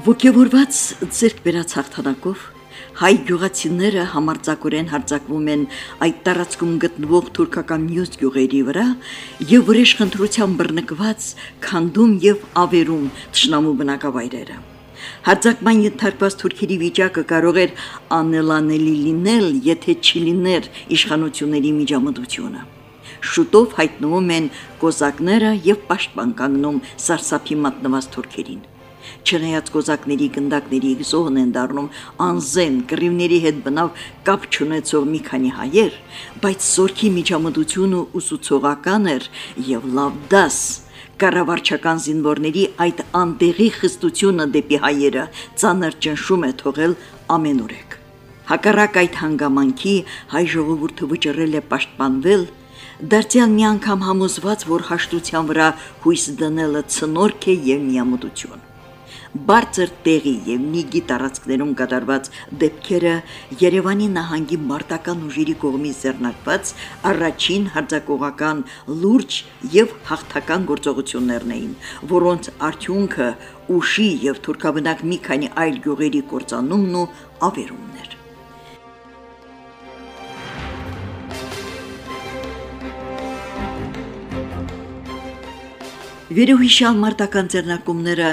Ոգևորված ձերկ վերած հաղթանակով հայ գյուղացիները համարձակորեն հարձակվում են այդ տարածքում գտնվող թուրքական մյուս գյուղերի վրա եւ վրեժ խնդրության բռնկված քանդում եւ ավերում ճշնամու բնակավայրերը։ Հարձակման ենթարկված թուրքերի վիճակը կարող էր անելանելի լինել, եթե չլիներ իշխանությունների միջամտությունը։ Շուտով հայտնվում են կոզակները եւ պաշտպան կանգնում սարսափի մատնված թուրքերին։ Չնայած կոզակների գնդակների զոհն են դառնում անզեն կռիվների հետ բնավ կապ չունեցող մի քանի հայեր, բայց սորքի միջամտությունը ուսուցողական էր եւ լավ դաս կառավարչական զինվորների այդ անտեղի խստությունը դեպի հայերը ծանր ճնշում է թողել ամենուրեք։ Հակառակ այդ հանգամանքի հայ ժողովուրդը վճռել է պաշտպանվել դարձյալ մի անգամ համոզված, որ հաշտության վրա հույս դնելը ցնորք է եւ միամտություն բարձր տեղի եւ նիգի տարածքներում կատարված դեպքերը Երևանի նահանգի մարտական ուժերի կողմից ձեռնարկված առաջին հարձակողական լուրջ եւ հաղթական գործողություններն էին, որոնց արդյունքը ուշի եւ թուրքաբնակ մի քանի այլ գյուղերի կործանումն ու ավերումն Վերոհիշալ մարտական ձեռնակումները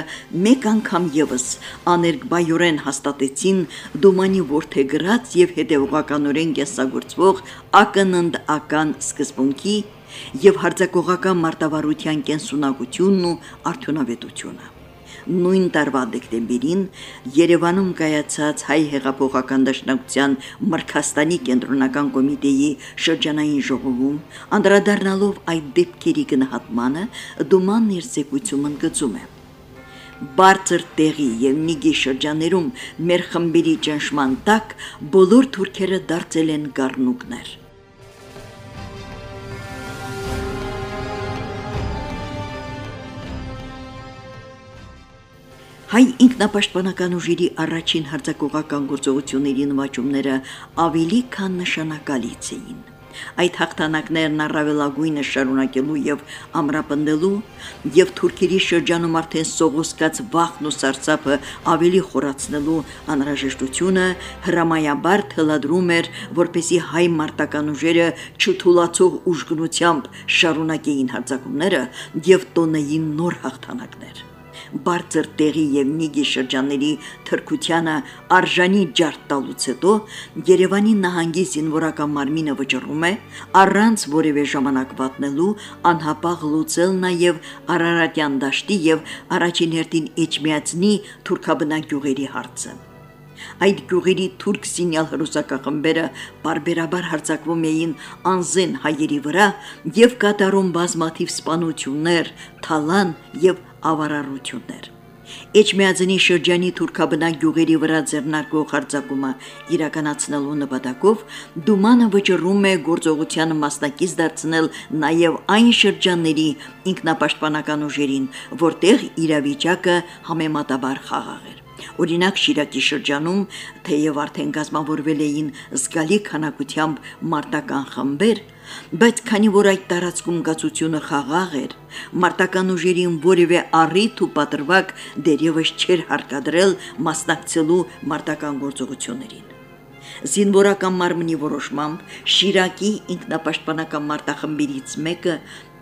մեկ անգամ եւս աներկբայորեն հաստատեցին Դոմանի ворթեգրած եւ հետեւողականորեն կեսագործվող ակննդական սկզբունքի եւ հարձակողական մարտավարության կենսունակությունն ու արդյունավետությունը նույն տարվա դեկտեմբերին Երևանում կայացած հայ հեղափոխական դաշնակցության Մրքաստանի կենտրոնական կոմիտեի շրջանային ժողովում անդրադառնալով այդ դեպքերի գնահատմանը Դուման ներսեկույցում ընդգծում է. Բարձր տեղի եւ նիգի շրջաներում մեր խմբերի ճնշման տակ բոլոր թուրքերը դարձել են գառնուկներ Հայ ինքնապաշտպանական ուժերի առաջին հարձակողական գործողությունների նվաճումները ավելի քան նշանակալից էին։ Այդ հաղթանակներն առավելագույնը շարունակելու եւ ամրապնդելու եւ թուրքերի շրջանում արդեն սողոսկած վախն ու սարսափը ավելի խորացնելու անհրաժեշտությունը հրամայաբար թելադրում էր, որպեսի հայ մարտական ուժերը չթուլացող ուժգնությամբ շարունակեին հարձակումները եւ տոնեին նոր հաղթանակներ բարձր տեղի եւ նիգի շրջանների թրկությանը արժանի ջարդ տալուց հետո Երևանի նահանգի զինվորական մարմինը վճռում է առանց որևէ ժամանակ վատնելու անհապաղ լուծել նաեւ Արարատյան դաշտի եւ առաջին հերթին Էջմիածնի թուրքաբնակ գյուղերի հարցը այդ գյուղերի թուրք սինյալ հրուսակախմբերը բարբերաբար հարձակվում էին անզեն հայերի վրա եւ կատարում բազմաթիվ սպանություններ, թալան եւ ավարառություններ։ Էջմիածնի շրջանի թուրքաբնակ գյուղերի վրա ձեռնարկող հարձակումը իրականացնելու նպատակով Դումանը վճռում է գործողության մասնակից դարձնել նաև այն շրջանների ինքնապաշտպանական ուժերին, որտեղ իրավիճակը համեմատաբար խաղաղ էր։ Օրինակ Շիրակի շրջանում թեև արդեն գազམ་ավորվել էին զգալի քանակությամբ մարտական խմբեր, բայց քանի որ այդ տարածքում գացությունը խաղաղ էր, մարտական ուժերին որևէ առիթ ու պատրվակ դերևս չէր հարկադրել մասնակցելու մարտական գործողություններին։ Զինվորական մարմնի որոշմամբ Շիրակի ինքնապաշտպանական մարտախմբերից մեկը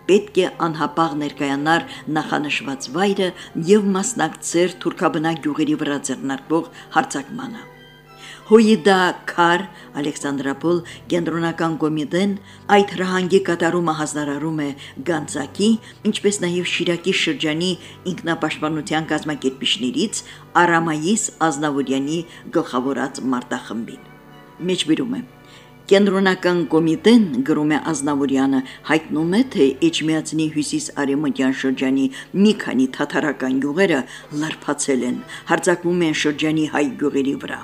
պետք է անհապաղ ներկայանար նախանշված վայրը եւ մասնակցեր թուրքաբնակ գյուղերի վրա ձեռնարկվող հարձակմանը։ Հոյիդա Քար Ալեքսանդրապոլ կենտրոնական կոմիտեն այդ հրահանգի կատարումը հանձնարարում է Գանձակի, ինչպես նաև Շիրակի շրջանի ինքնապաշտպանության կազմակերպիչներից Արամայիս Ազնավուրյանի գլխավորած մարտախմբին։ Մեջբերում է Կենտրոնական կոմիտեն գրում է Ազնավուրյանը հայտնում է, թե Էջմիածնի հյուսիս-արևմտյան շրջանի մի քանի թաթարական գյուղերը լարփացել են, հարձակվում են շրջանի հայ գյուղերի վրա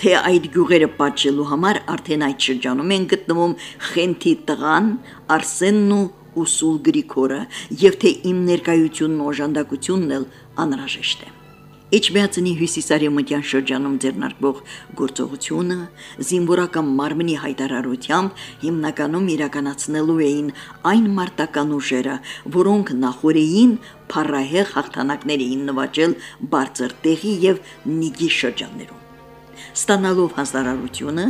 թե այդ գյուղերը պատժելու համար արդեն այդ շրջանում են գտնվում Խենթի տղան, Արսենն ու Ուսուլ Գրիգորը, եւ թե իմ ներկայությունն ու օժանդակությունն էլ անհրաժեշտ է։ Էջմիածնի հյուսիսարևմտյան շրջանում ձեռնարկվող գործողությունը զինվորական մարմնի հայտարարությամբ հիմնականում իրականացնելու էին այն մարտական ուժերը, որոնք նախորդին փառահեղ հաղթանակներ էին նվաճել բարձր տեղի եւ Նիգի շրջաններում ստանալով հանձնարարությունը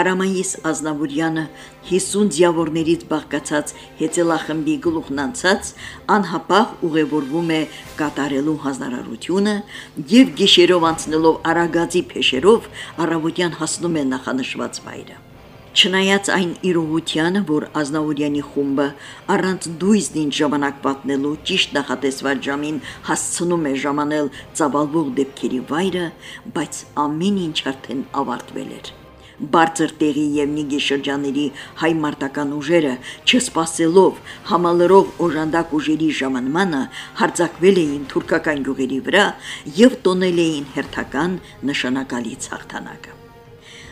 Արամայիս Ազնավուրյանը 50 ձիավորներից բաղկացած հեծելախմբի գլուխն անցած անհապաղ ուղևորվում է կատարելու հանձնարարությունը եւ գիշերով անցնելով Արագածի փեշերով առավոտյան հասնում է նախանշված վայրը Չնայած այն իրողությանը, որ Ազնավուրյանի խումբը առանց դույզնին ժամանակ պատնելու ճիշտ նախատեսված ժամին հասցնում է ժամանել ծավալվող դեպքերի վայրը, բայց ամեն ինչ արդեն ավարտվել էր։ Բարձր տեղի եւ Նիգի շրջանների հայ մարտական ուժերը, չսպասելով համալրող օժանդակ ուժերի ժամանմանը, հարձակվել էին թուրքական գյուղերի վրա եւ տոնել էին հերթական նշանակալից հաղթանակը։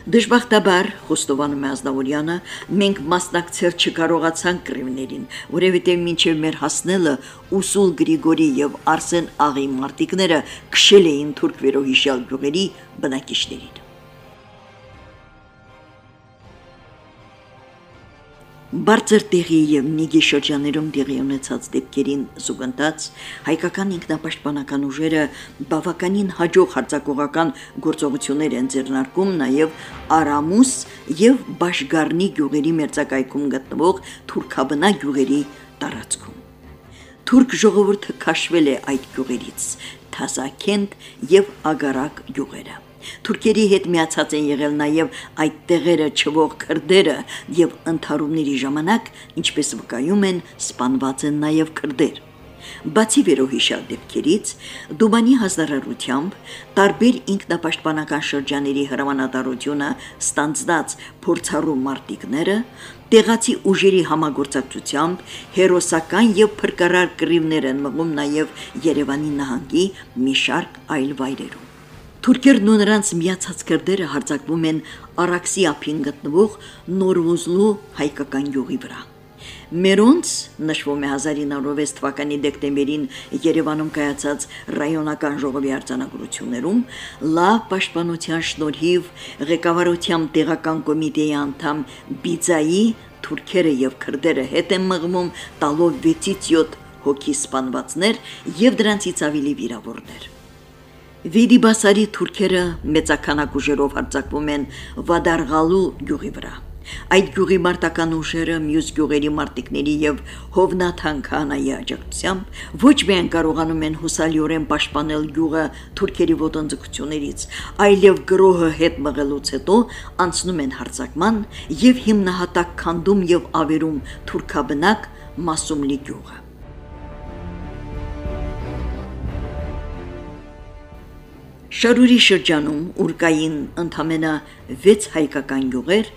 Դժբախտաբար, խոստովանում է Ազնավուրյանը, մենք մասնակցել չկարողացանք կռիվներին, որևէտև մինչև մեր հասնելը Ուսուլ Գրիգորի եւ Արսեն Աղի մարտիկները քշել էին թուրք վերոհիշյալ գյուղերի բնակիչներին։ Բարձր տեղի եւ Նիգի շրջաներում տեղի ունեցած դեպքերին զուգընթաց հայկական ինքնապաշտպանական ուժերը բավականին հաջող հարձակողական գործողություններ են ձեռնարկում նաեւ Արամուս եւ Բաշգարնի գյուղերի մերձակայքում գտնվող թուրքաբնա գյուղերի տարածքում։ Թուրք ժողովուրդը քաշվել է այդ գյուղերից, Թասակենտ եւ Ագարակ գյուղերը։ Թուրքերի հետ միացած են եղել նաև այդ տեղերը չվող քրդերը եւ ընթարումների ժամանակ, ինչպես վկայում են, սպանված են նաև քրդեր։ Բացի վերոհիշյալ դեպքերից, Դուբանի հասարարությամբ տարբեր ինքնապաշտպանական շրջաների հրամանատարությունը ստանձնած փորձառու մարտիկները տեղացի ուժերի համագործակցությամբ հերոսական եւ փրկարար կռիվներ են մղում նաեւ Երևանի նահանգի մի շարք այլ վայրերում։ Թուրքերն ու նրանց միացած քրդերը հարձակվում են Արաքսի ափին գտնվող Նորոզլու հայկական յուղի վրա։ Մերոնց նշվում է 1906 թվականի դեկտեմբերին Երևանում կայացած ռայոնական ժողովի արձանագրություններում լավ պաշտպանության շնորհիվ ղեկավարությամբ տեղական կոմիտեի անդամ Բիձայի թուրքերը եւ քրդերը հետ են մղվում տալով 6-ից 7 հոգի սպանվածներ եւ դրանցից ավելի վիրավորներ։ Վիդիբասարի թուրքերը մեծականակ ուժերով հարձակվում են Վադարգալու գյուղի վրա։ Այդ գյուղի մարտական ուժերը մյուս գյուղերի մարտիկների եւ Հովնաթան քանայի աջակցությամբ ոչ միայն կարողանում են հուսալիորեն պաշտպանել գյուղը թուրքերի ոտնձգություններից, այլև գրոհը հետ մղելուց հետո անցնում են հարձակման եւ հիմնահատակ քանդում եւ ավերում թուրքաբնակ Մասումլի գյուղը։ Շարուրի շրջանում ուրկային ընդամենը 6 հայկական գյուղեր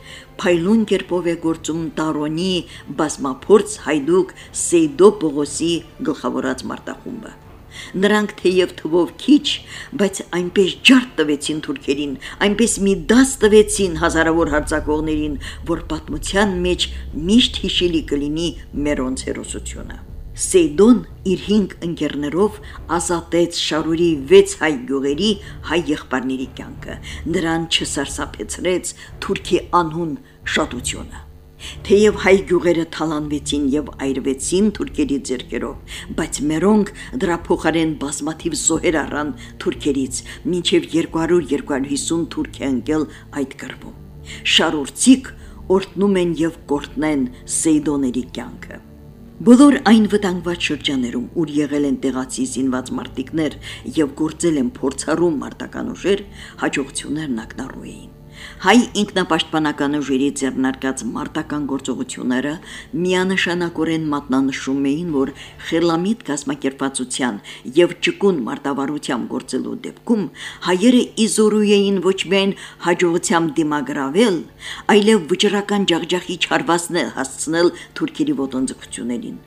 փայլուն կերպով է գործում Տարոնի բազմափորձ հայդուկ Սեյդո Պողոսի գլխավորած մարտախումբը։ Նրանք թեև թվով քիչ, բայց այնպես ջարդ տվեցին թուրքերին, այնպես մի դաս տվեցին հազարավոր հարձակողներին, որ պատմության մեջ միշտ հիշելի կլինի մերոնց հերոսությունը։ Սեյդոն իր 5 ընկերներով ազատեց Շարուրի 6 հայ գյուղերի հայ եղբայրների կյանքը։ Նրան չսարսափեցրեց թուրքի անհուն շատությունը։ Թեև հայ գյուղերը թալանվեցին եւ այրվեցին թուրքերի ձեռքերով, բայց մերոնք դրա փոխարեն բազմաթիվ զոհեր առան թուրքերից, մինչև 200-250 թուրք է ընկել այդ կռվում։ Շարուրցիկ օրտնում են եւ կորտնեն Սեյդոների կյանքը։ Բոլոր այն վտանգված շրջաներում, ուր եղել են տեղացի զինված մարտիկներ եւ գործել են փորձառու մարտական ուժեր, հաջողություններն ակնառու էին։ Հայ ինքնապաշտպանական ուժերի ձեռնարկած մարտական գործողությունները միանշանակորեն մատնանշում էին, որ խելամիտ կազմակերպվածության եւ ճկուն մարտավարությամբ գործելու դեպքում հայերը իզորու էին ոչ միայն հաջողությամբ դիմագրավել, այլև վճռական ջախջախի չարվածներ հասցնել թուրքերի ոտնձգություններին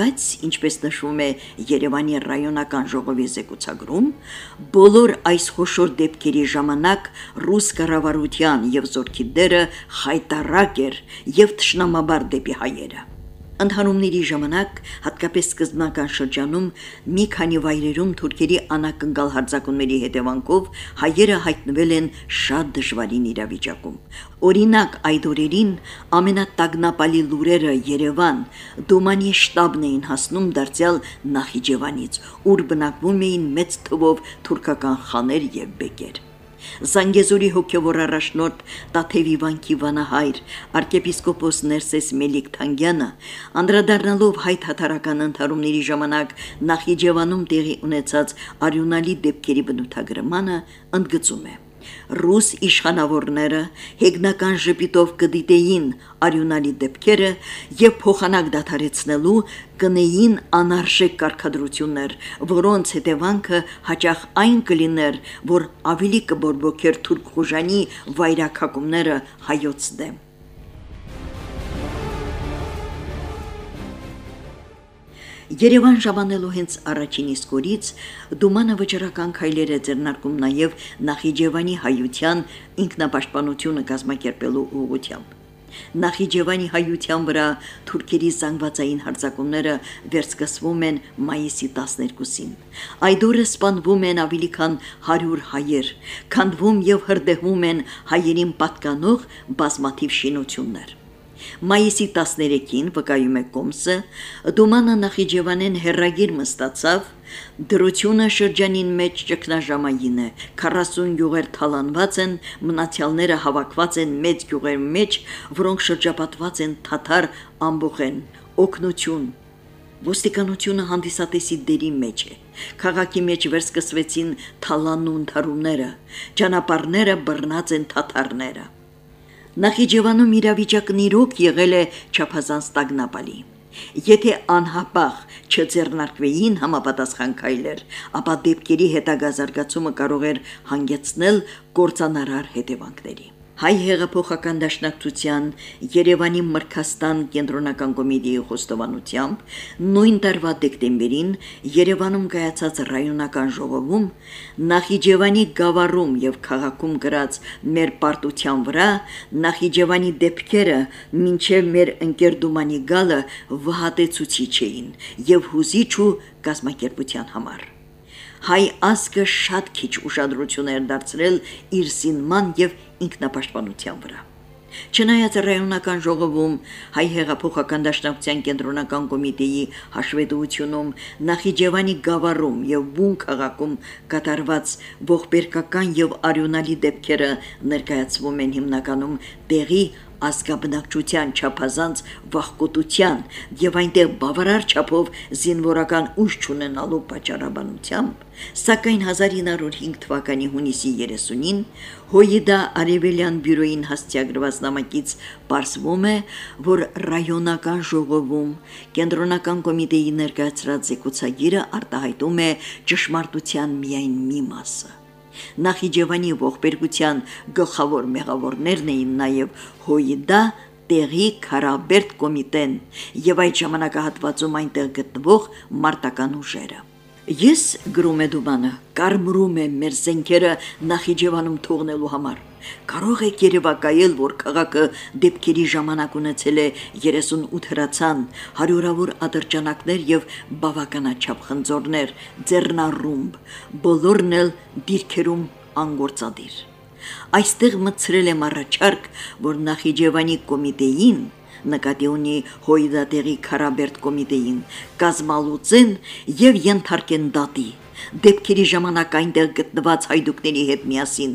բայց ինչպես նշվում է Երևանի ռայոնական ժողովի զեկուցագրում, բոլոր այս խոշոր դեպքերի ժամանակ ռուս կառավարության եւ զորքի դերը խայտարակ էր եւ ճշնամաբար դեպի հայերը։ Ընդհանումների ժամանակ, հատկապես սկզբնական շրջանում, մի քանի վայրերում թուրքերի անակնկալ հարձակումների հետևանքով հայերը հայտնվել են շատ դժվարին իրավիճակում։ Օրինակ, այդ օրերին ամենատագնապալի լուրերը Երևան Դոմանի շտաբն էին հասնում դարձյալ Նախիջևանից, ուր բնակվում էին մեծ թվով թուրքական խաներ եւ բեկեր։ Զանգեզուրի հոգևոր առաջնորդ Տաթևի վանքի վանահայր arczepiskopos Ներսես Մելիք Թանգյանը անդրադառնալով հայ թաթարական ընթարումների ժամանակ Նախիջևանում տեղի ունեցած արյունալի դեպքերի բնութագրմանը ընդգծում է ռուս իշխանավորները հեգնական ժպիտով կդիտեին արյունալի դեպքերը եւ փոխանակ դադարեցնելու կնեին անարժեք կարգադրություններ, որոնց հետևանքը հաճախ այն կլիներ, որ ավելի կբորբոքեր թուրք խուժանի վայրակակումները հայոց դեմ։ Երևան ժամանելու հենց առաջին իսկ օրից Դումանը վճռական քայլեր է ձեռնարկում նաև Նախիջևանի հայության ինքնապաշտպանությունը կազմակերպելու ուղղությամբ։ Նախիջևանի հայության վրա թուրքերի զանգվածային հարձակումները վերսկսվում են մայիսի 12-ին։ Այդ օրը սպանվում են ավելի քան 100 հայեր, քանդվում եւ հրդեհվում են հայերին պատկանող բազմաթիվ շինություններ։ Մայիսի 13-ին վկայում է կոմսը, Դումանը Նախիջևանեն հերրագիր մստացավ, դրությունը շրջանին մեջ ճգնաժամային է, 40 գյուղեր թալանված են, մնացյալները հավաքված են մեծ գյուղերի մեջ, որոնք շրջապատված են թաթար ամբողեն, օկնություն, Ոստիկանությունը հանդիսատեսի դերի մեջ է։ Խաղակի մեջ վերսկսվեցին թալանն ու ընդհարումները, ճանապարհները բռնած են թաթարները։ Նախիջևանում իրավիճակն իրոք եղել է չափազանց տագնապալի։ Եթե անհապաղ չձեռնարկվեին համապատասխան քայլեր, ապա դեպքերի հետագա զարգացումը կարող էր հանգեցնել կործանարար հետևանքների։ Հայ հեղափոխական դաշնակցության Երևանի Մրքաստան կենտրոնական կոմիտեի խոստովանությամբ նույն տարվա դեկտեմբերին Երևանում կայացած ռայոնական ժողովում Նախիջևանի գավառում եւ քաղաքում գրած մեր պարտության վրա Նախիջևանի դեպքերը մինչև մեր ընկեր Դումանի գալը վհատեցուցիչ էին եւ հուզիչ ու կազմակերպության համար հայ ազգը շատ քիչ ուշադրություն էր դարձրել իր սինման եւ ինքնապաշտպանության վրա։ Չնայած ռայոնական ժողովում հայ հեղափոխական դաշնակցության կենտրոնական կոմիտեի հաշվետվությունում Նախիջևանի գավառում եւ Բուն քաղաքում կատարված ողբերգական եւ արյունալի դեպքերը ներկայացվում են հիմնականում տեղի ազգաբնակչության չափազանց վախկոտության եւ այնտեղ բավարար չափով զինվորական ուժ չունենալու պատճառաբանությամբ, սակայն 1905 թվականի հունիսի 30-ին Հոյիդա Արևելյան բյուրոյին հաստիագրված նամակից պարզվում է, որ ռայոնական ժողովում կենտրոնական կոմիտեի ներկայացրած զեկուցագիրը արտահայտում է ճշմարտության միայն մի մասը։ Նախիջևանի ողբերգության գլխավոր մեղավորներն էին նաև Հոյիդա տեղի Քարաբերտ կոմիտեն եւ այդ ժամանակահատվածում այնտեղ գտնվող մարտական ուժերը։ Ես գրում է Դուբանը, կարմրում եմ մեր զենքերը Նախիջևանում թողնելու համար։ Կարող եք երևակայել, որ քաղաքը դեպքերի ժամանակ ունեցել է 38 հրացան, հարյուրավոր ատրճանակներ եւ բավականաչափ խնձորներ, ձեռնառումբ, բոլորն էլ դիրքերում անգործադիր։ Այստեղ մցրել եմ առաջարկ, որ Նախիջևանի կոմիտեին նկատի ունի հոյդատեղի Քարաբերտ կոմիտեին, կազմալուծեն եւ ենթարկեն դատի։ Դեպքերի ժամանակ այնտեղ գտնված հայդուկների հետ միասին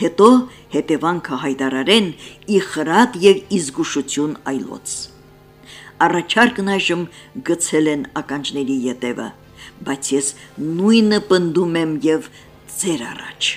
հետո հետևանքը հայտարարեն ի խրատ եւ իզգուշություն այլոց։ Առաջարկն այժմ գցել են ականջների ետևը, բայց ես նույնը պնդում եմ եւ ձեր առաջ։